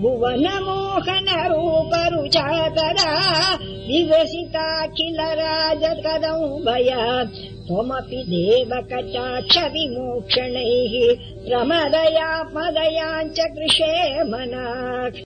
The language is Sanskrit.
भुवनमोहनरूपरुचा तदा विवसिताखिल राज त्वमपि देव कचाक्षविमोक्षणैः प्रमदया मदयाञ्च कृषे मनाक्